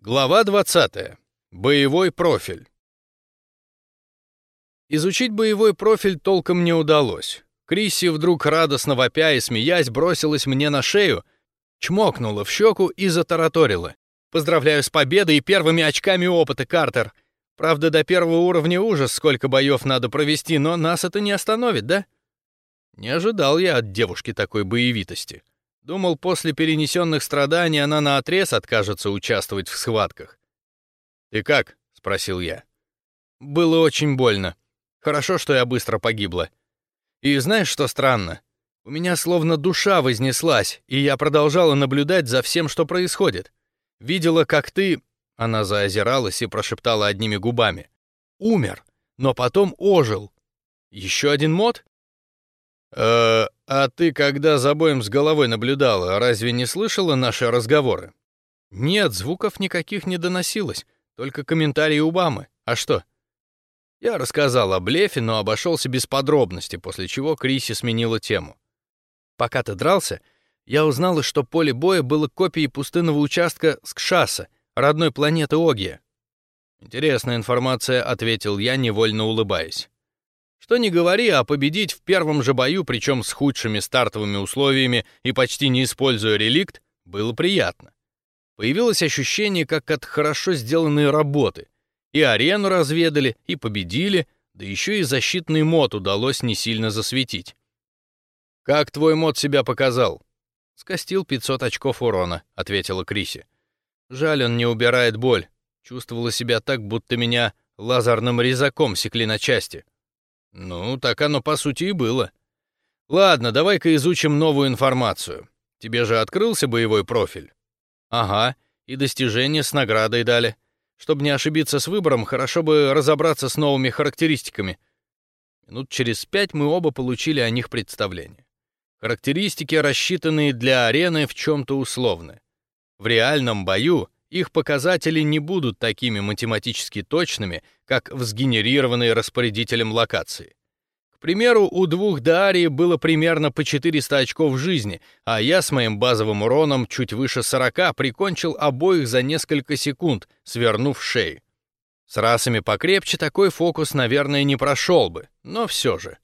Глава 20. Боевой профиль. Изучить боевой профиль толком не удалось. Крисси вдруг радостно вопя и смеясь бросилась мне на шею, чмокнула в щеку и затараторила. «Поздравляю с победой и первыми очками опыта, Картер! Правда, до первого уровня ужас, сколько боев надо провести, но нас это не остановит, да?» Не ожидал я от девушки такой боевитости. Думал, после перенесенных страданий она наотрез откажется участвовать в схватках. «Ты как?» — спросил я. «Было очень больно. Хорошо, что я быстро погибла. И знаешь, что странно? У меня словно душа вознеслась, и я продолжала наблюдать за всем, что происходит. Видела, как ты...» Она заозиралась и прошептала одними губами. «Умер, но потом ожил. Еще один мод?» «Э, а ты, когда за боем с головой наблюдала, разве не слышала наши разговоры?» «Нет, звуков никаких не доносилось, только комментарии Убамы. А что?» Я рассказал о блефе, но обошелся без подробностей, после чего Криси сменила тему. «Пока ты дрался, я узнала, что поле боя было копией пустынного участка Скшаса, родной планеты Огия». «Интересная информация», — ответил я, невольно улыбаясь. Что не говори, а победить в первом же бою, причем с худшими стартовыми условиями и почти не используя реликт, было приятно. Появилось ощущение, как от хорошо сделанной работы. И арену разведали, и победили, да еще и защитный мод удалось не сильно засветить. «Как твой мод себя показал?» «Скостил 500 очков урона», — ответила Криси. «Жаль, он не убирает боль. Чувствовала себя так, будто меня лазерным резаком секли на части. Ну, так оно по сути и было. Ладно, давай-ка изучим новую информацию. Тебе же открылся боевой профиль? Ага, и достижения с наградой дали. Чтобы не ошибиться с выбором, хорошо бы разобраться с новыми характеристиками. Минут через пять мы оба получили о них представление. Характеристики, рассчитанные для арены, в чем-то условны. В реальном бою их показатели не будут такими математически точными, как в сгенерированной распорядителем локации. К примеру, у двух Дарии было примерно по 400 очков жизни, а я с моим базовым уроном чуть выше 40 прикончил обоих за несколько секунд, свернув шеи. С расами покрепче такой фокус, наверное, не прошел бы, но все же.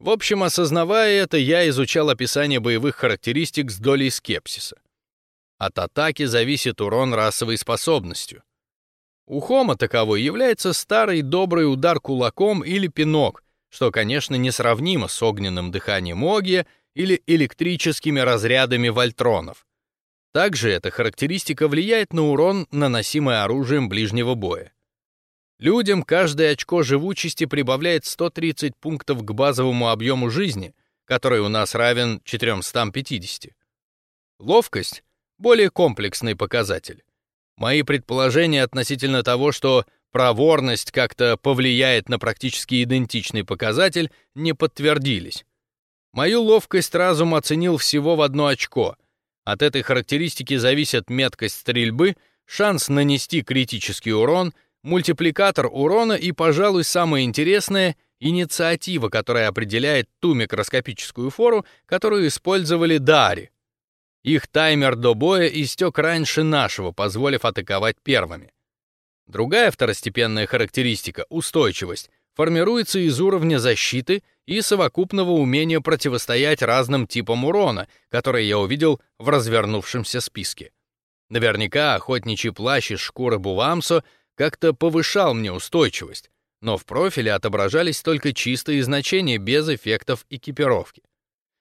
В общем, осознавая это, я изучал описание боевых характеристик с долей скепсиса. От атаки зависит урон расовой способностью. У Хома таковой является старый добрый удар кулаком или пинок, что, конечно, несравнимо с огненным дыханием Огия или электрическими разрядами вольтронов. Также эта характеристика влияет на урон, наносимый оружием ближнего боя. Людям каждое очко живучести прибавляет 130 пунктов к базовому объему жизни, который у нас равен 450. Ловкость более комплексный показатель. Мои предположения относительно того, что проворность как-то повлияет на практически идентичный показатель, не подтвердились. Мою ловкость разум оценил всего в одно очко. От этой характеристики зависят меткость стрельбы, шанс нанести критический урон, мультипликатор урона и, пожалуй, самое интересное — инициатива, которая определяет ту микроскопическую фору, которую использовали Дари. Их таймер до боя истек раньше нашего, позволив атаковать первыми. Другая второстепенная характеристика — устойчивость — формируется из уровня защиты и совокупного умения противостоять разным типам урона, которые я увидел в развернувшемся списке. Наверняка охотничий плащ из шкуры Бувамсо как-то повышал мне устойчивость, но в профиле отображались только чистые значения без эффектов экипировки.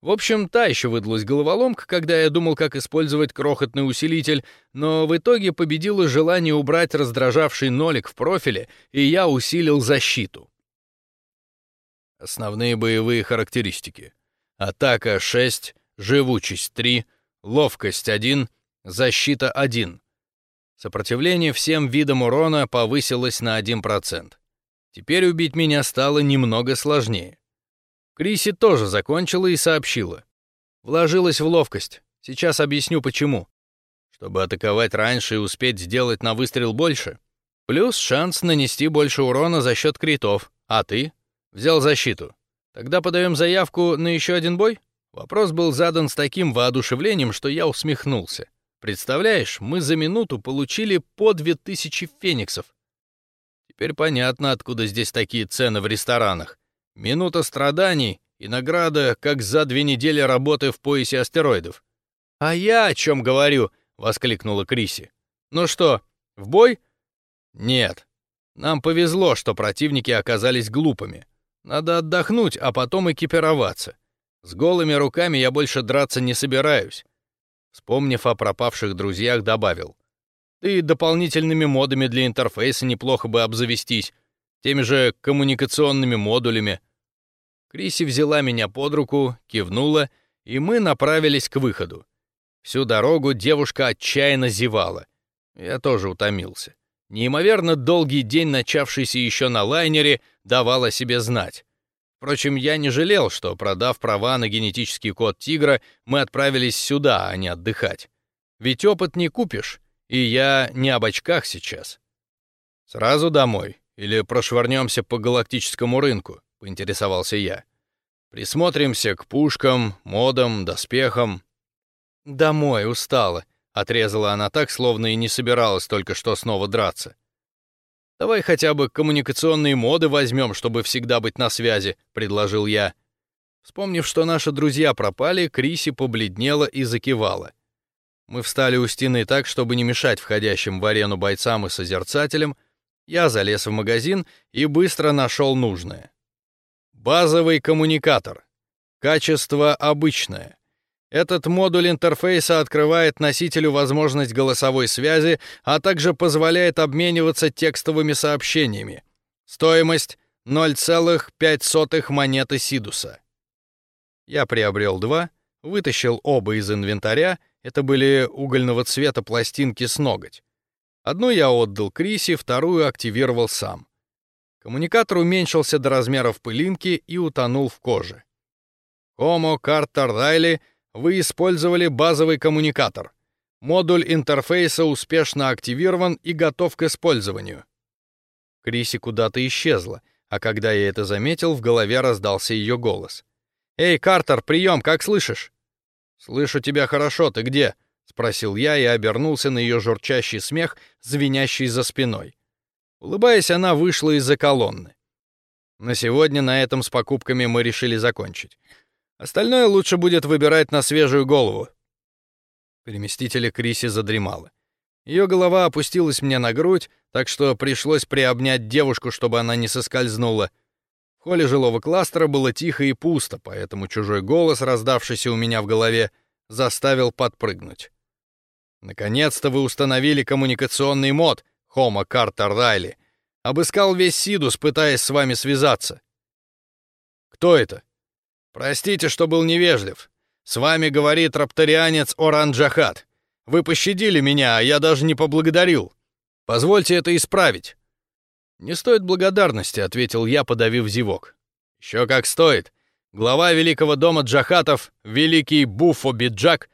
В общем, та еще выдалась головоломка, когда я думал, как использовать крохотный усилитель, но в итоге победило желание убрать раздражавший нолик в профиле, и я усилил защиту. Основные боевые характеристики. Атака 6, живучесть 3, ловкость 1, защита 1. Сопротивление всем видам урона повысилось на 1%. Теперь убить меня стало немного сложнее. Криси тоже закончила и сообщила. Вложилась в ловкость. Сейчас объясню почему. Чтобы атаковать раньше и успеть сделать на выстрел больше. Плюс шанс нанести больше урона за счет критов. А ты? Взял защиту. Тогда подаем заявку на еще один бой? Вопрос был задан с таким воодушевлением, что я усмехнулся. Представляешь, мы за минуту получили по две тысячи фениксов. Теперь понятно, откуда здесь такие цены в ресторанах. Минута страданий и награда, как за две недели работы в поясе астероидов. «А я о чем говорю?» — воскликнула Криси. «Ну что, в бой?» «Нет. Нам повезло, что противники оказались глупыми. Надо отдохнуть, а потом экипироваться. С голыми руками я больше драться не собираюсь». Вспомнив о пропавших друзьях, добавил. «Да и дополнительными модами для интерфейса неплохо бы обзавестись, теми же коммуникационными модулями». Криси взяла меня под руку, кивнула, и мы направились к выходу. Всю дорогу девушка отчаянно зевала. Я тоже утомился. Неимоверно долгий день, начавшийся еще на лайнере, давал о себе знать. Впрочем, я не жалел, что, продав права на генетический код тигра, мы отправились сюда, а не отдыхать. Ведь опыт не купишь, и я не об очках сейчас. Сразу домой или прошвырнемся по галактическому рынку, поинтересовался я. Присмотримся к пушкам, модам, доспехам. «Домой, устала», — отрезала она так, словно и не собиралась только что снова драться. «Давай хотя бы коммуникационные моды возьмем, чтобы всегда быть на связи», — предложил я. Вспомнив, что наши друзья пропали, Криси побледнела и закивала. Мы встали у стены так, чтобы не мешать входящим в арену бойцам и созерцателям. Я залез в магазин и быстро нашел нужное. Базовый коммуникатор. Качество обычное. Этот модуль интерфейса открывает носителю возможность голосовой связи, а также позволяет обмениваться текстовыми сообщениями. Стоимость 0,05 монеты Сидуса. Я приобрел два, вытащил оба из инвентаря, это были угольного цвета пластинки с ноготь. Одну я отдал Крисе, вторую активировал сам. Коммуникатор уменьшился до размеров пылинки и утонул в коже. Homo Carter Riley — вы использовали базовый коммуникатор. Модуль интерфейса успешно активирован и готов к использованию. Криси куда-то исчезла, а когда я это заметил, в голове раздался ее голос. «Эй, Картер, прием, как слышишь?» «Слышу тебя хорошо, ты где?» — спросил я и обернулся на ее журчащий смех, звенящий за спиной. Улыбаясь, она вышла из-за колонны. На сегодня на этом с покупками мы решили закончить. Остальное лучше будет выбирать на свежую голову. Переместителя Криси задремала. Ее голова опустилась мне на грудь, так что пришлось приобнять девушку, чтобы она не соскользнула. В холле жилого кластера было тихо и пусто, поэтому чужой голос, раздавшийся у меня в голове, заставил подпрыгнуть. Наконец-то вы установили коммуникационный мод, Хома Картер Райли. Обыскал весь Сидус, пытаясь с вами связаться. Кто это? Простите, что был невежлив. С вами говорит рапторианец Оранджахат. Вы пощадили меня, а я даже не поблагодарил. Позвольте это исправить. Не стоит благодарности, ответил я, подавив зевок. Еще как стоит. Глава великого дома Джахатов, великий Буфо Биджак,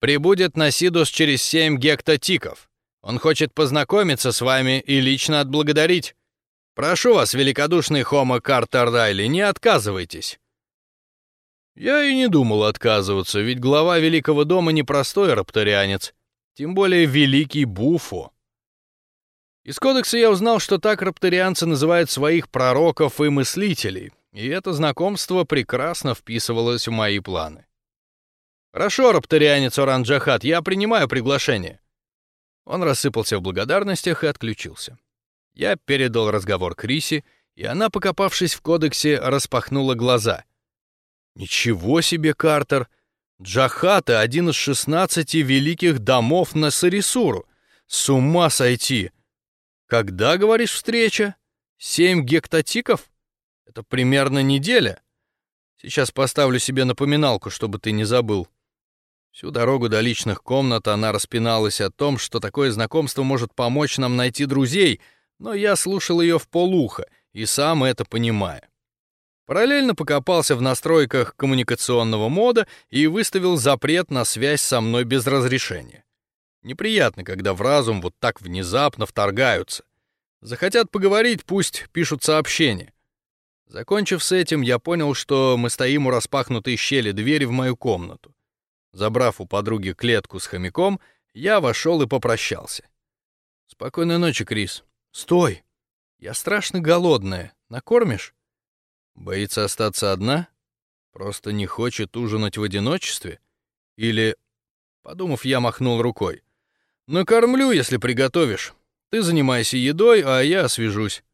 прибудет на Сидус через семь гектотиков. Он хочет познакомиться с вами и лично отблагодарить. Прошу вас, великодушный Хома Картер Райли, не отказывайтесь. Я и не думал отказываться, ведь глава Великого дома не простой рапторианец, тем более великий Буфо. Из кодекса я узнал, что так рапторианцы называют своих пророков и мыслителей, и это знакомство прекрасно вписывалось в мои планы. «Хорошо, рапторианец Оранджахат, я принимаю приглашение». Он рассыпался в благодарностях и отключился. Я передал разговор Криси, и она, покопавшись в кодексе, распахнула глаза — Ничего себе, Картер! Джахата — один из шестнадцати великих домов на Сарисуру. С ума сойти! Когда, говоришь, встреча? Семь гектотиков? Это примерно неделя. Сейчас поставлю себе напоминалку, чтобы ты не забыл. Всю дорогу до личных комнат она распиналась о том, что такое знакомство может помочь нам найти друзей, но я слушал ее в полуха и сам это понимаю. Параллельно покопался в настройках коммуникационного мода и выставил запрет на связь со мной без разрешения. Неприятно, когда в разум вот так внезапно вторгаются. Захотят поговорить, пусть пишут сообщения. Закончив с этим, я понял, что мы стоим у распахнутой щели двери в мою комнату. Забрав у подруги клетку с хомяком, я вошел и попрощался. Спокойной ночи, Крис. Стой! Я страшно голодная. Накормишь? Боится остаться одна? Просто не хочет ужинать в одиночестве? Или... Подумав, я махнул рукой. Накормлю, если приготовишь. Ты занимайся едой, а я освежусь.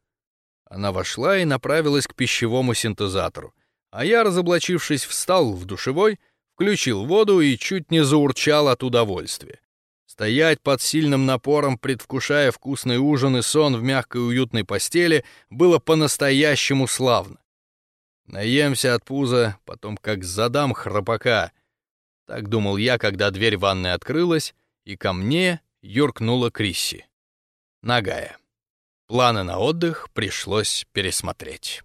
Она вошла и направилась к пищевому синтезатору, а я, разоблачившись, встал в душевой, включил воду и чуть не заурчал от удовольствия. Стоять под сильным напором, предвкушая вкусный ужин и сон в мягкой уютной постели, было по-настоящему славно. Наемся от пуза, потом как задам храпака. Так думал я, когда дверь ванной открылась, и ко мне юркнула Крисси. Нагая. Планы на отдых пришлось пересмотреть.